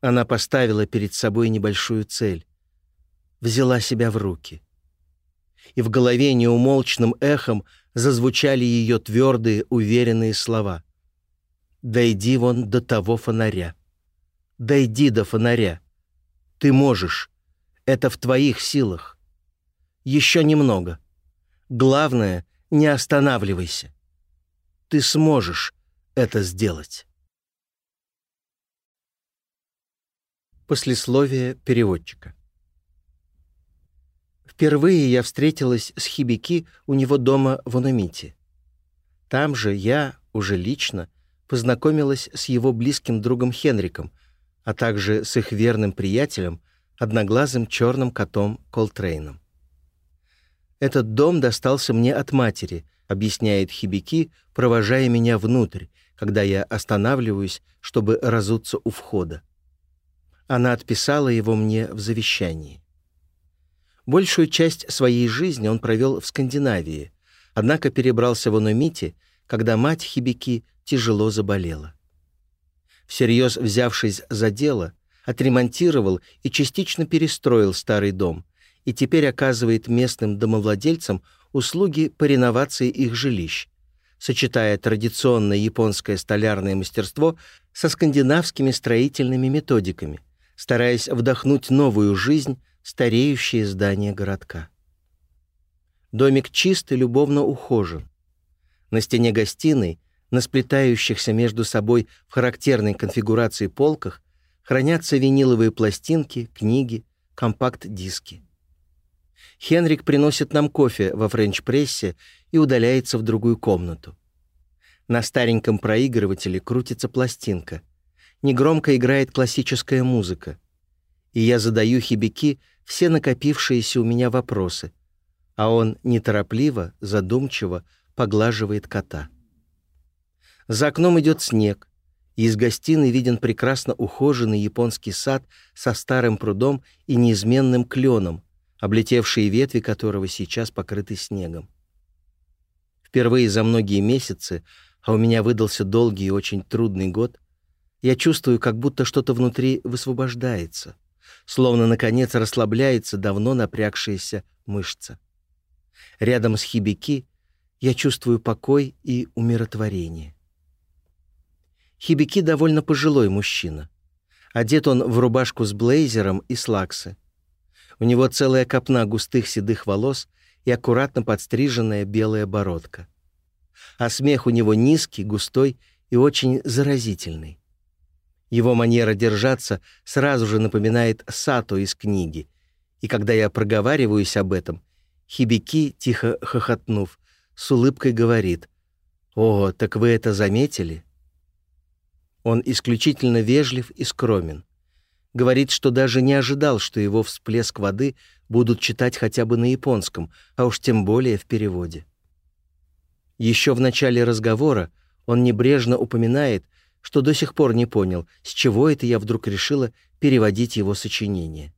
A: Она поставила перед собой небольшую цель. Взяла себя в руки. И в голове неумолчным эхом зазвучали ее твердые, уверенные слова. «Дойди вон до того фонаря. Дойди до фонаря. Ты можешь. Это в твоих силах еще немного. Главное, не останавливайся. Ты сможешь это сделать. Послесловие переводчика. Впервые я встретилась с Хибики у него дома в Ономите. Там же я, уже лично, познакомилась с его близким другом Хенриком, а также с их верным приятелем, одноглазым черным котом Колтрейном этот дом достался мне от матери, объясняет Хибики, провожая меня внутрь, когда я останавливаюсь, чтобы разуться у входа. Она отписала его мне в завещании. Большую часть своей жизни он провел в Скандинавии, однако перебрался в Анумите, когда мать Хибики тяжело заболела. Всерьез взявшись за дело, отремонтировал и частично перестроил старый дом, и теперь оказывает местным домовладельцам услуги по реновации их жилищ, сочетая традиционное японское столярное мастерство со скандинавскими строительными методиками, стараясь вдохнуть новую жизнь в стареющие здания городка. Домик чист и любовно ухожен. На стене гостиной, на сплетающихся между собой в характерной конфигурации полках, хранятся виниловые пластинки, книги, компакт-диски. Хенрик приносит нам кофе во френч-прессе и удаляется в другую комнату. На стареньком проигрывателе крутится пластинка. Негромко играет классическая музыка. И я задаю Хибики все накопившиеся у меня вопросы. А он неторопливо, задумчиво поглаживает кота. За окном идет снег. И из гостиной виден прекрасно ухоженный японский сад со старым прудом и неизменным кленом, облетевшие ветви которого сейчас покрыты снегом. Впервые за многие месяцы, а у меня выдался долгий и очень трудный год, я чувствую, как будто что-то внутри высвобождается, словно, наконец, расслабляется давно напрягшаяся мышца. Рядом с хибики я чувствую покой и умиротворение. Хибики довольно пожилой мужчина. Одет он в рубашку с блейзером и слаксы — у него целая копна густых седых волос и аккуратно подстриженная белая бородка. А смех у него низкий, густой и очень заразительный. Его манера держаться сразу же напоминает Сато из книги. И когда я проговариваюсь об этом, Хибики, тихо хохотнув, с улыбкой говорит «О, так вы это заметили?» Он исключительно вежлив и скромен. Говорит, что даже не ожидал, что его всплеск воды будут читать хотя бы на японском, а уж тем более в переводе. Еще в начале разговора он небрежно упоминает, что до сих пор не понял, с чего это я вдруг решила переводить его сочинение.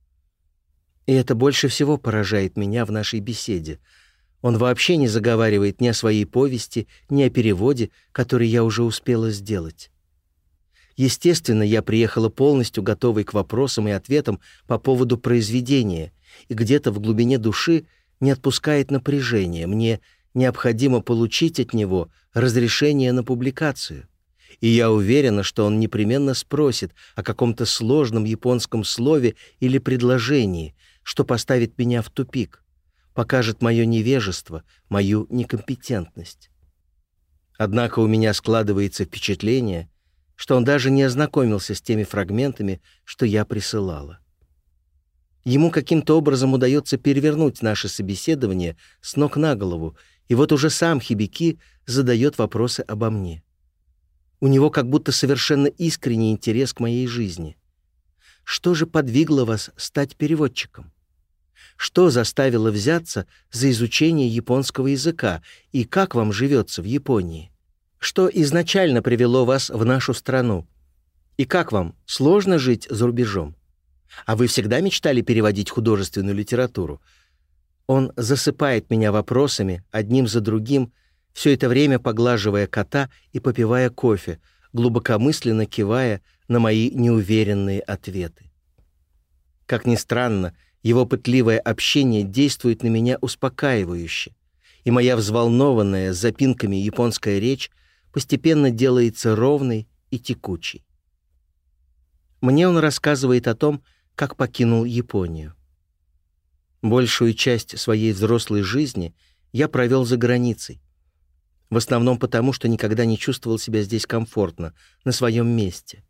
A: И это больше всего поражает меня в нашей беседе. Он вообще не заговаривает ни о своей повести, ни о переводе, который я уже успела сделать. Естественно, я приехала полностью готовой к вопросам и ответам по поводу произведения, и где-то в глубине души не отпускает напряжение. Мне необходимо получить от него разрешение на публикацию. И я уверена, что он непременно спросит о каком-то сложном японском слове или предложении, что поставит меня в тупик, покажет мое невежество, мою некомпетентность. Однако у меня складывается впечатление — что он даже не ознакомился с теми фрагментами, что я присылала. Ему каким-то образом удается перевернуть наше собеседование с ног на голову, и вот уже сам Хибики задает вопросы обо мне. У него как будто совершенно искренний интерес к моей жизни. Что же подвигло вас стать переводчиком? Что заставило взяться за изучение японского языка и как вам живется в Японии? что изначально привело вас в нашу страну. И как вам, сложно жить за рубежом? А вы всегда мечтали переводить художественную литературу? Он засыпает меня вопросами, одним за другим, все это время поглаживая кота и попивая кофе, глубокомысленно кивая на мои неуверенные ответы. Как ни странно, его пытливое общение действует на меня успокаивающе, и моя взволнованная с запинками японская речь — постепенно делается ровной и текучей. Мне он рассказывает о том, как покинул Японию. Большую часть своей взрослой жизни я провел за границей. В основном потому, что никогда не чувствовал себя здесь комфортно, на своем месте.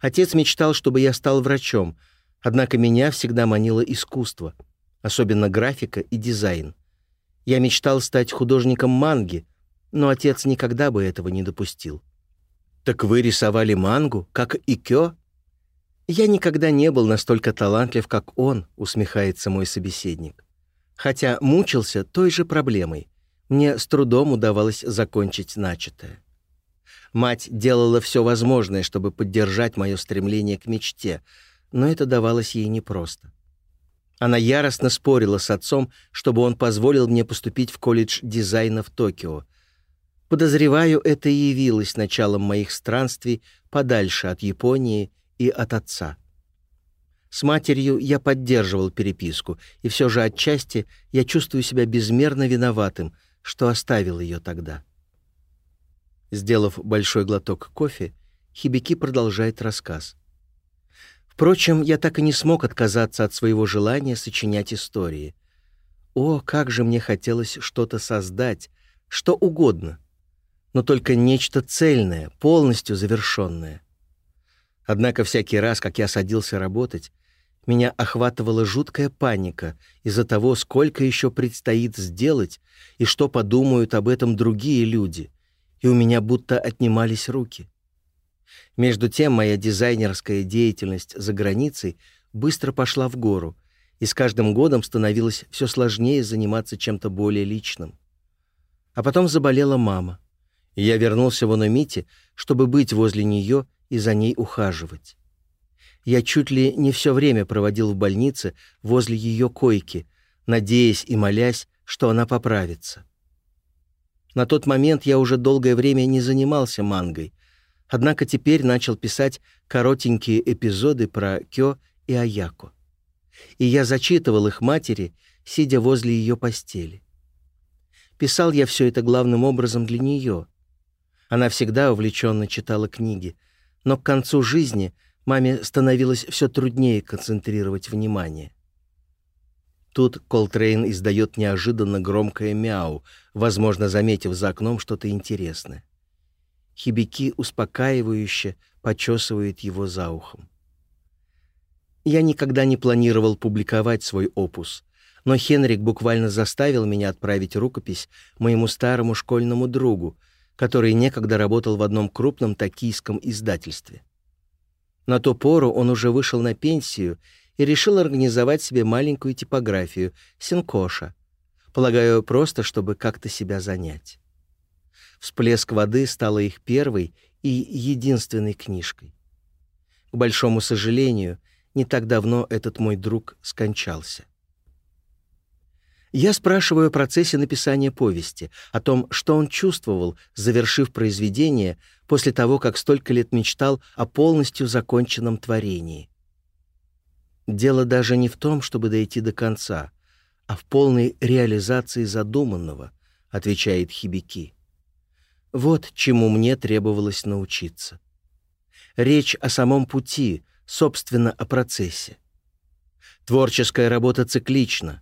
A: Отец мечтал, чтобы я стал врачом, однако меня всегда манило искусство, особенно графика и дизайн. Я мечтал стать художником манги — но отец никогда бы этого не допустил. «Так вы рисовали мангу, как Икё?» «Я никогда не был настолько талантлив, как он», — усмехается мой собеседник. «Хотя мучился той же проблемой. Мне с трудом удавалось закончить начатое. Мать делала все возможное, чтобы поддержать мое стремление к мечте, но это давалось ей непросто. Она яростно спорила с отцом, чтобы он позволил мне поступить в колледж дизайна в Токио — подозреваю, это и явилось началом моих странствий подальше от Японии и от отца. С матерью я поддерживал переписку, и все же отчасти я чувствую себя безмерно виноватым, что оставил ее тогда. Сделав большой глоток кофе, Хибики продолжает рассказ. Впрочем, я так и не смог отказаться от своего желания сочинять истории. О, как же мне хотелось что-то создать, что угодно — но только нечто цельное, полностью завершенное. Однако всякий раз, как я садился работать, меня охватывала жуткая паника из-за того, сколько еще предстоит сделать и что подумают об этом другие люди, и у меня будто отнимались руки. Между тем моя дизайнерская деятельность за границей быстро пошла в гору, и с каждым годом становилось все сложнее заниматься чем-то более личным. А потом заболела мама — я вернулся в Аномите, чтобы быть возле нее и за ней ухаживать. Я чуть ли не все время проводил в больнице возле ее койки, надеясь и молясь, что она поправится. На тот момент я уже долгое время не занимался мангой, однако теперь начал писать коротенькие эпизоды про Кё и Аяко. И я зачитывал их матери, сидя возле ее постели. Писал я все это главным образом для нее, она всегда увлеченно читала книги, но к концу жизни маме становилось все труднее концентрировать внимание. Тут Колтрейн издает неожиданно громкое мяу, возможно, заметив за окном что-то интересное. Хибики успокаивающе почесывает его за ухом. Я никогда не планировал публиковать свой опус, но Хенрик буквально заставил меня отправить рукопись моему старому школьному другу, который некогда работал в одном крупном токийском издательстве. На ту пору он уже вышел на пенсию и решил организовать себе маленькую типографию «Синкоша», полагаю, просто чтобы как-то себя занять. «Всплеск воды» стала их первой и единственной книжкой. К большому сожалению, не так давно этот мой друг скончался. Я спрашиваю о процессе написания повести, о том, что он чувствовал, завершив произведение после того, как столько лет мечтал о полностью законченном творении. Дело даже не в том, чтобы дойти до конца, а в полной реализации задуманного, отвечает Хибики. Вот чему мне требовалось научиться. Речь о самом пути, собственно, о процессе. Творческая работа циклична,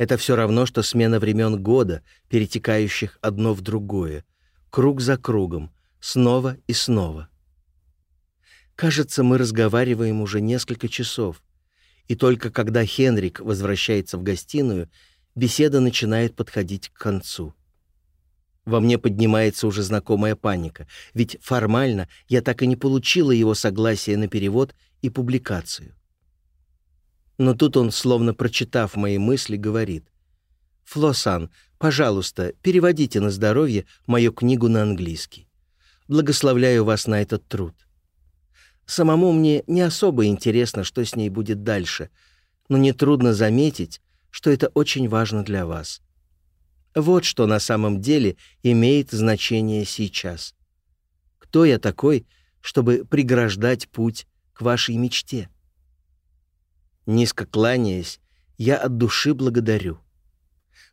A: Это все равно, что смена времен года, перетекающих одно в другое, круг за кругом, снова и снова. Кажется, мы разговариваем уже несколько часов, и только когда Хенрик возвращается в гостиную, беседа начинает подходить к концу. Во мне поднимается уже знакомая паника, ведь формально я так и не получила его согласия на перевод и публикацию. Но тут он, словно прочитав мои мысли, говорит. «Флосан, пожалуйста, переводите на здоровье мою книгу на английский. Благословляю вас на этот труд. Самому мне не особо интересно, что с ней будет дальше, но нетрудно заметить, что это очень важно для вас. Вот что на самом деле имеет значение сейчас. Кто я такой, чтобы преграждать путь к вашей мечте?» низко кланяясь, я от души благодарю.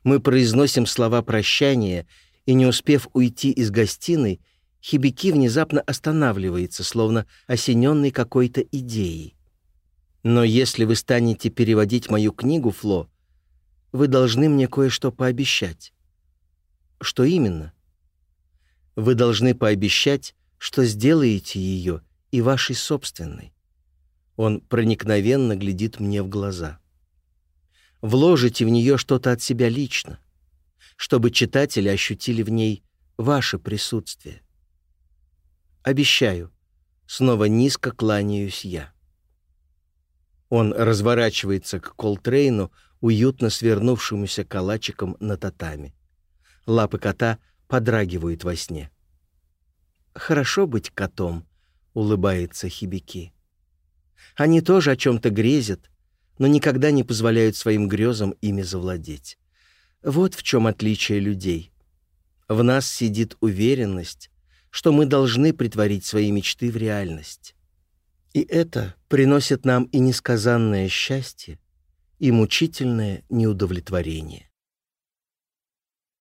A: Мы произносим слова прощания, и не успев уйти из гостиной, Хибики внезапно останавливается, словно осененный какой-то идеей. Но если вы станете переводить мою книгу, Фло, вы должны мне кое-что пообещать. Что именно? Вы должны пообещать, что сделаете ее и вашей собственной. Он проникновенно глядит мне в глаза. Вложите в нее что-то от себя лично, чтобы читатели ощутили в ней ваше присутствие. Обещаю, снова низко кланяюсь я. Он разворачивается к колтрейну, уютно свернувшемуся калачиком на татами. Лапы кота подрагивают во сне. «Хорошо быть котом», — улыбается Хибики. Они тоже о чем-то грезят, но никогда не позволяют своим грезам ими завладеть. Вот в чем отличие людей. В нас сидит уверенность, что мы должны притворить свои мечты в реальность. И это приносит нам и несказанное счастье, и мучительное неудовлетворение.